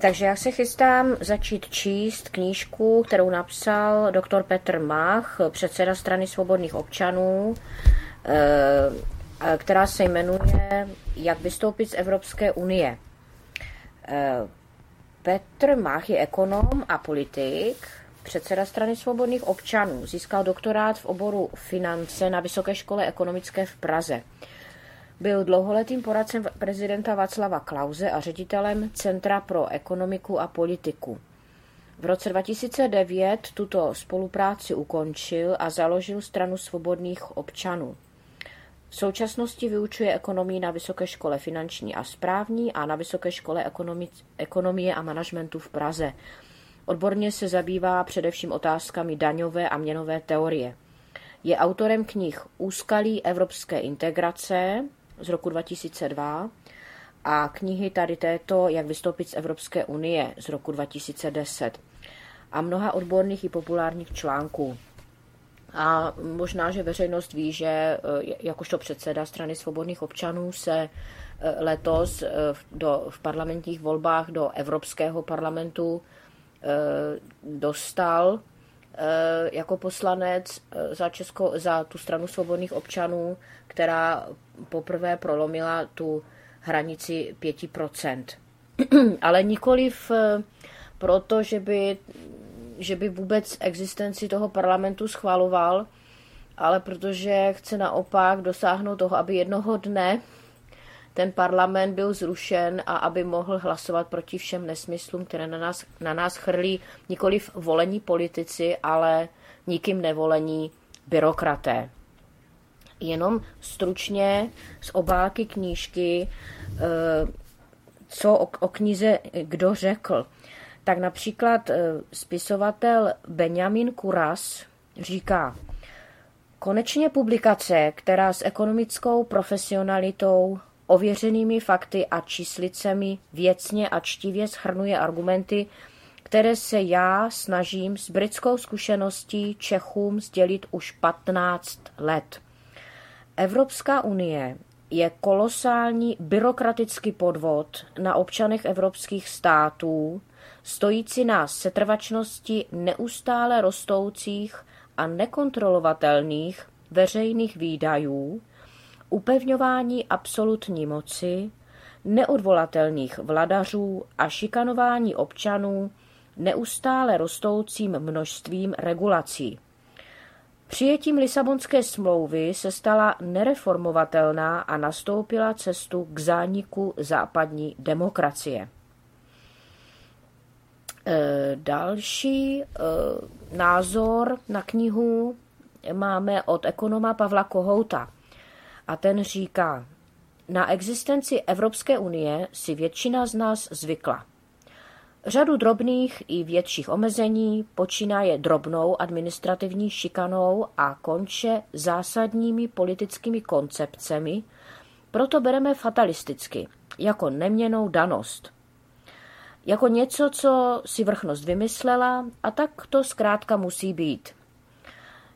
Takže já se chystám začít číst knížku, kterou napsal doktor Petr Mach, předseda strany svobodných občanů, eh, která se jmenuje Jak vystoupit z Evropské unie. Eh, Petr Mach je ekonom a politik, předseda strany svobodných občanů. Získal doktorát v oboru finance na Vysoké škole ekonomické v Praze. Byl dlouholetým poradcem prezidenta Václava Klauze a ředitelem Centra pro ekonomiku a politiku. V roce 2009 tuto spolupráci ukončil a založil stranu svobodných občanů. V současnosti vyučuje ekonomii na Vysoké škole finanční a správní a na Vysoké škole ekonomie a managementu v Praze. Odborně se zabývá především otázkami daňové a měnové teorie. Je autorem knih Úskalí evropské integrace, z roku 2002 a knihy tady této Jak vystoupit z Evropské unie z roku 2010 a mnoha odborných i populárních článků. A možná, že veřejnost ví, že e, jakožto předseda strany svobodných občanů se e, letos e, do, v parlamentních volbách do Evropského parlamentu dostal jako poslanec za, Česko, za tu stranu svobodných občanů, která poprvé prolomila tu hranici 5%. Ale nikoliv eh, proto, že by, že by vůbec existenci toho parlamentu schvaloval, ale protože chce naopak dosáhnout toho, aby jednoho dne ten parlament byl zrušen a aby mohl hlasovat proti všem nesmyslům, které na nás, na nás chrlí nikoliv volení politici, ale nikým nevolení byrokraté jenom stručně z obálky knížky, eh, co o, o knize kdo řekl. Tak například eh, spisovatel Benjamin Kuras říká, konečně publikace, která s ekonomickou profesionalitou, ověřenými fakty a číslicemi věcně a čtivě schrnuje argumenty, které se já snažím s britskou zkušeností Čechům sdělit už 15 let. Evropská unie je kolosální byrokratický podvod na občanech evropských států, stojící na setrvačnosti neustále rostoucích a nekontrolovatelných veřejných výdajů, upevňování absolutní moci, neodvolatelných vladařů a šikanování občanů neustále rostoucím množstvím regulací. Přijetím Lisabonské smlouvy se stala nereformovatelná a nastoupila cestu k zániku západní demokracie. E, další e, názor na knihu máme od ekonoma Pavla Kohouta. A ten říká, na existenci Evropské unie si většina z nás zvykla. Řadu drobných i větších omezení počínaje drobnou administrativní šikanou a konče zásadními politickými koncepcemi, proto bereme fatalisticky, jako neměnou danost. Jako něco, co si vrchnost vymyslela a tak to zkrátka musí být.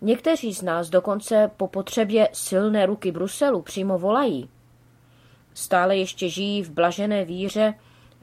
Někteří z nás dokonce po potřebě silné ruky Bruselu přímo volají. Stále ještě žijí v blažené víře,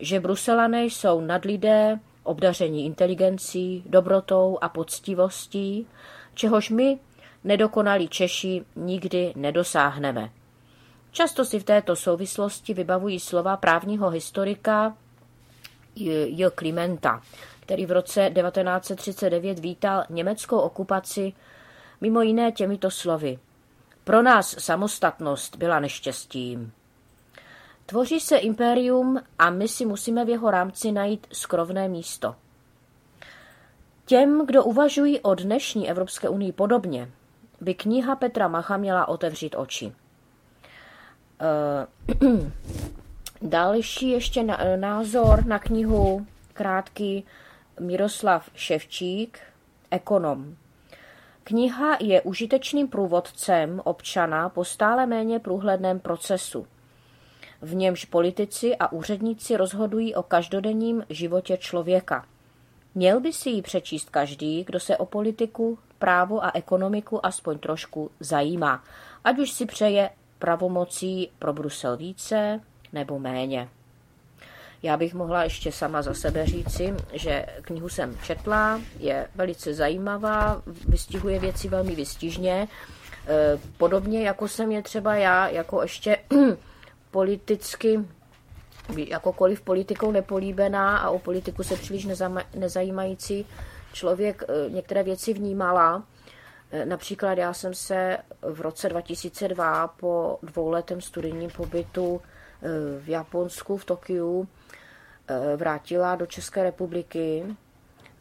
že Bruselané jsou nadlidé, obdaření inteligencí, dobrotou a poctivostí, čehož my, nedokonalí Češi, nikdy nedosáhneme. Často si v této souvislosti vybavují slova právního historika J. Klimenta, který v roce 1939 vítal německou okupaci mimo jiné těmito slovy. Pro nás samostatnost byla neštěstím. Tvoří se impérium a my si musíme v jeho rámci najít skrovné místo. Těm, kdo uvažují o dnešní Evropské unii podobně, by kniha Petra Macha měla otevřít oči. Uh, další ještě na, názor na knihu krátký Miroslav Ševčík, ekonom. Kniha je užitečným průvodcem občana po stále méně průhledném procesu – v němž politici a úředníci rozhodují o každodenním životě člověka. Měl by si ji přečíst každý, kdo se o politiku, právo a ekonomiku aspoň trošku zajímá, ať už si přeje pravomocí pro Brusel více nebo méně. Já bych mohla ještě sama za sebe říci, že knihu jsem četla, je velice zajímavá, vystihuje věci velmi vystižně, e, podobně jako jsem je třeba já, jako ještě politicky, jakokoliv politikou nepolíbená a o politiku se příliš nezajímající člověk e, některé věci vnímala. E, například já jsem se v roce 2002 po dvouletém studijním pobytu v Japonsku, v Tokiu, Eh, vrátila do České republiky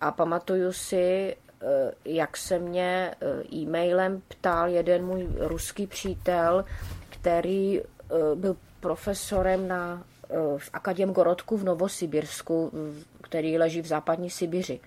a pamatuju si, eh, jak se mě eh, e-mailem ptal jeden můj ruský přítel, který byl profesorem na, v Akadem Gorodku v Novosibirsku, který leží v západní Sibiři.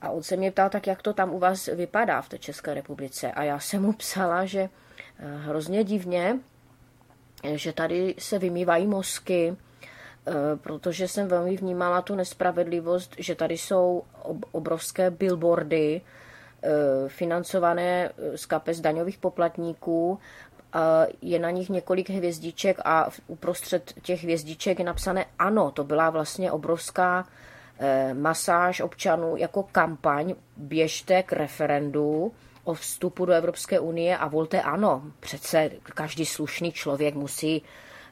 A on se mě ptal, tak jak to tam u vás vypadá v té České republice. A já jsem mu psala, že hrozně divně, že tady se vymývají mozky, Eh, protože jsem velmi vnímala tu nespravedlivost, že tady jsou obrovské billboardy eh, financované eh, z kapes daňových poplatníků, je na nich několik hvězdiček a uprostřed těch hvězdiček je napsané ano, to byla vlastně obrovská masáž občanů jako kampaň běžte k referendu o vstupu do Evropské unie a volte ano. Přece každý slušný člověk musí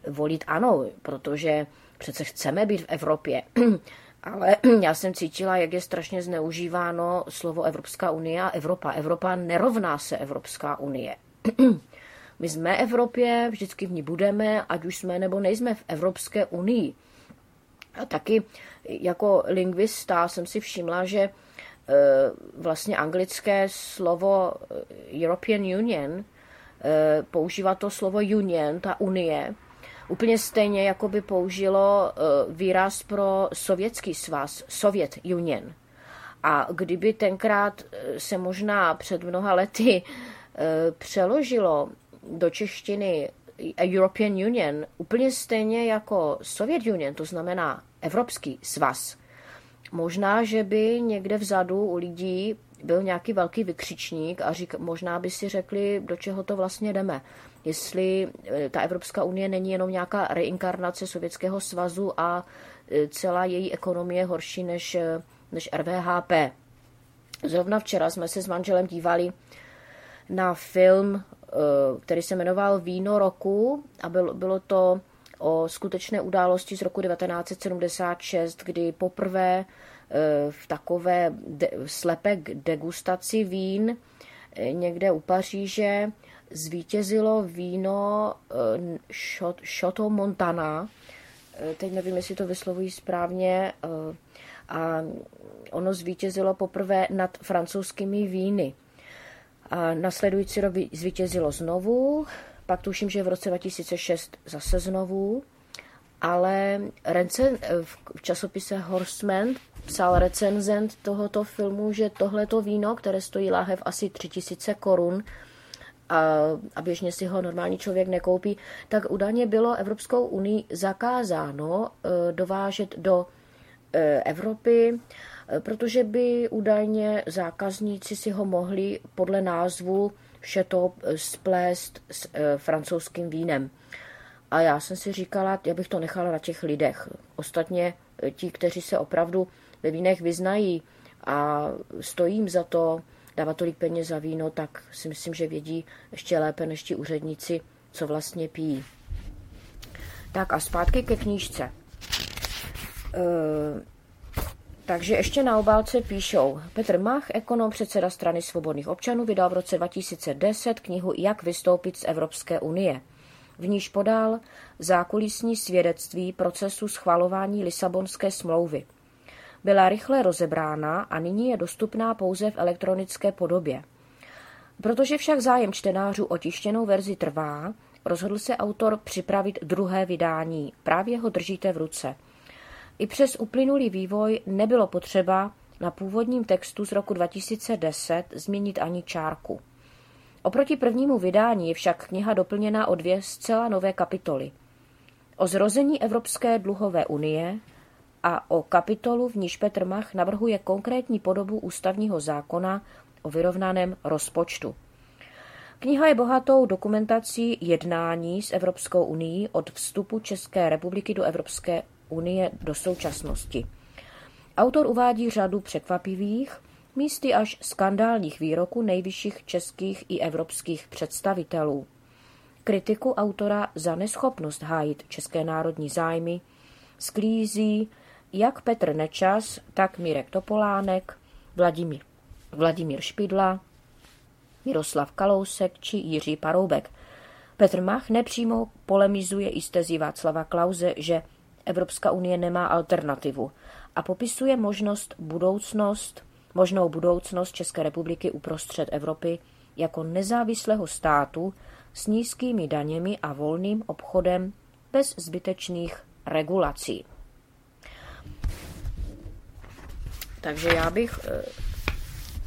volit ano, protože přece chceme být v Evropě. Ale já jsem cítila, jak je strašně zneužíváno slovo Evropská unie a Evropa. Evropa nerovná se Evropská unie. My jsme Evropě, vždycky v ní budeme, ať už jsme nebo nejsme v Evropské unii. A taky jako lingvista jsem si všimla, že vlastně anglické slovo e, European Union e, používá to slovo union, ta unie, Úplně stejně, jako by použilo eh, výraz pro sovětský svaz, Sovět Union. A kdyby tenkrát eh, se možná před mnoha lety eh, přeložilo do češtiny European Union úplně stejně jako Sovět Union, to znamená Evropský svaz, možná, že by někde vzadu u lidí byl nějaký velký vykřičník a řík, možná by si řekli, do čeho to vlastně jdeme jestli eh, ta Evropská unie není jenom nějaká reinkarnace Sovětského svazu a eh, celá její ekonomie horší než, eh, než RVHP. Zrovna včera jsme se s manželem dívali na film, který se jmenoval Víno roku a bylo, bylo to o skutečné události z roku 1976, kdy poprvé v takové de, slepé degustaci vín někde u Paříže zvítězilo víno Shoto eh, Montana, teď nevím, jestli to vyslovují správně, a ono zvítězilo poprvé nad francouzskými víny. A nasledující rok zvítězilo znovu, pak tuším, že v roce 2006 zase znovu, ale recen, v časopise Horseman psal recenzent tohoto filmu, že tohleto víno, které stojí láhev asi 3000 korun, a, a běžně si ho normální člověk nekoupí, tak údajně bylo Evropskou unii zakázáno e, dovážet do e, Evropy, e, protože by údajně zákazníci si ho mohli podle názvu to splést s francouzským vínem. A já jsem si říkala, já bych to nechala na těch lidech. Ostatně ti, kteří se opravdu ve vínech vyznají a stojím za to, dávat tolik peněz za víno, tak si myslím, že vědí ještě lépe než ti úředníci, co vlastně pijí. Tak a zpátky ke knížce. E, takže ještě na obálce píšou Petr Mach, ekonom, předseda strany svobodných občanů, vydal v roce 2010 knihu Jak vystoupit z Evropské unie. V níž podal zákulisní svědectví procesu schvalování Lisabonské smlouvy byla rychle rozebrána a nyní je dostupná pouze v elektronické podobě. Protože však zájem čtenářů o tištěnou verzi trvá, rozhodl se autor připravit druhé vydání. Právě ho držíte v ruce. I přes uplynulý vývoj nebylo potřeba na původním textu z roku 2010 změnit ani čárku. Oproti prvnímu vydání je však kniha doplněna o dvě zcela nové kapitoly. O zrození Evropské dluhové unie a o kapitolu, v níž Petr Mach navrhuje konkrétní podobu ústavního zákona o vyrovnaném rozpočtu. Kniha je bohatou dokumentací jednání s Evropskou unii od vstupu České republiky do Evropské unie do současnosti. Autor uvádí řadu překvapivých, místy až skandálních výroků nejvyšších českých i evropských představitelů. Kritiku autora za neschopnost hájit české národní zájmy sklízí jak Petr Nečas, tak Mirek Topolánek, Vladimír, Vladimír Špidla, Miroslav Kalousek či Jiří Paroubek. Petr Mach nepřímo polemizuje i s tezí Václava Klauze, že Evropská unie nemá alternativu a popisuje možnost budoucnost, možnou budoucnost České republiky uprostřed Evropy jako nezávislého státu s nízkými daněmi a volným obchodem bez zbytečných regulací. Takže já bych eh,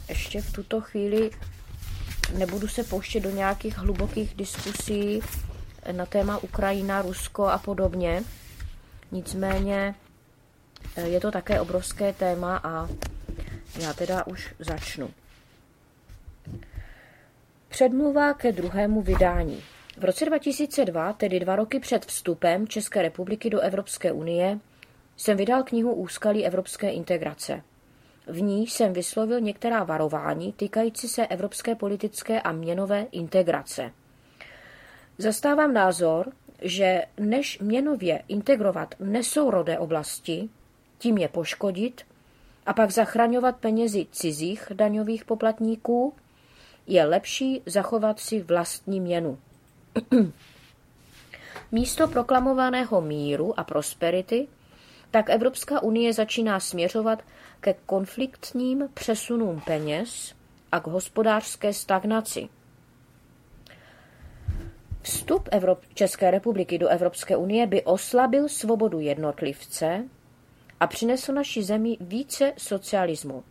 ještě v tuto chvíli nebudu se pouštět do nějakých hlubokých diskusí na téma Ukrajina, Rusko a podobně. Nicméně eh, je to také obrovské téma a já teda už začnu. Předmluva ke druhému vydání. V roce 2002, tedy dva roky před vstupem České republiky do Evropské unie, jsem vydal knihu Úskalí evropské integrace. V ní jsem vyslovil některá varování týkající se evropské politické a měnové integrace. Zastávám názor, že než měnově integrovat nesourodé oblasti, tím je poškodit a pak zachraňovat penězi cizích daňových poplatníků, je lepší zachovat si vlastní měnu. Místo proklamovaného míru a prosperity tak Evropská unie začíná směřovat ke konfliktním přesunům peněz a k hospodářské stagnaci. Vstup Evrop- České republiky do Evropské unie by oslabil svobodu jednotlivce a přinesl naší zemi více socialismu.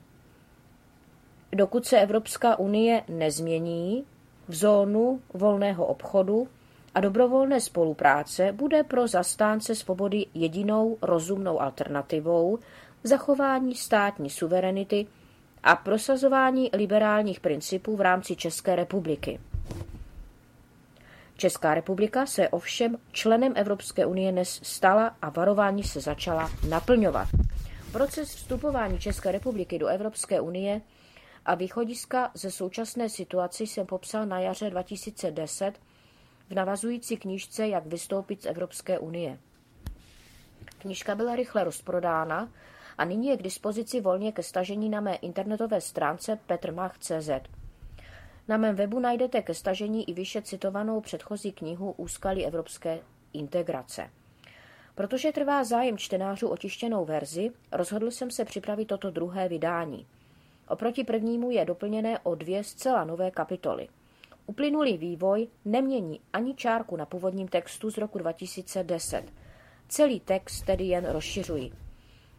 Dokud se Evropská unie nezmění v zónu volného obchodu a dobrovolné spolupráce, bude pro zastánce svobody jedinou rozumnou alternativou zachování státní suverenity a prosazování liberálních principů v rámci České republiky. Česká republika se ovšem členem Evropské unie dnes stala a varování se začala naplňovat. Proces vstupování České republiky do Evropské unie a východiska ze současné situace jsem popsal na jaře 2010 v navazující knížce Jak vystoupit z Evropské unie. Knížka byla rychle rozprodána a nyní je k dispozici volně ke stažení na mé internetové stránce petrmach.cz. Na mém webu najdete ke stažení i vyše citovanou předchozí knihu Úskalí evropské integrace. Protože trvá zájem čtenářů o tištěnou verzi, rozhodl jsem se připravit toto druhé vydání. Oproti prvnímu je doplněné o dvě zcela nové kapitoly. Uplynulý vývoj nemění ani čárku na původním textu z roku 2010. Celý text tedy jen rozšiřují.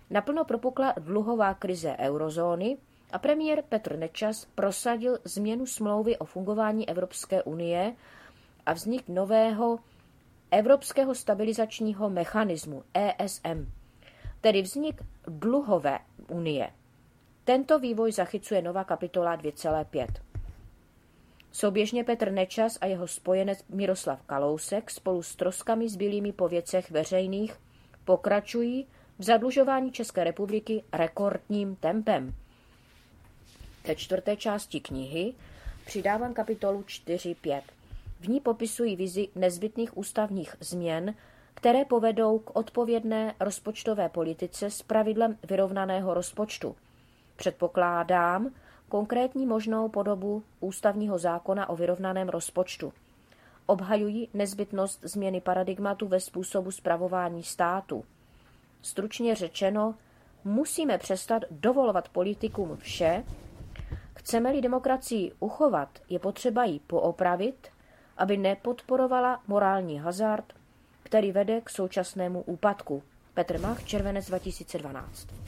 Naplno propukla dluhová krize eurozóny a premiér Petr Nečas prosadil změnu smlouvy o fungování Evropské unie a vznik nového Evropského stabilizačního mechanismu ESM, tedy vznik dluhové unie. Tento vývoj zachycuje nová kapitola 2,5. Souběžně Petr Nečas a jeho spojenec Miroslav Kalousek spolu s troskami zbylými po věcech veřejných pokračují v zadlužování České republiky rekordním tempem. Ve čtvrté části knihy přidávám kapitolu 4.5. V ní popisují vizi nezbytných ústavních změn, které povedou k odpovědné rozpočtové politice s pravidlem vyrovnaného rozpočtu. Předpokládám konkrétní možnou podobu ústavního zákona o vyrovnaném rozpočtu. Obhajují nezbytnost změny paradigmatu ve způsobu spravování státu. Stručně řečeno, musíme přestat dovolovat politikům vše, chceme-li demokracii uchovat, je potřeba ji poopravit, aby nepodporovala morální hazard, který vede k současnému úpadku. Petr Mach, červenec 2012.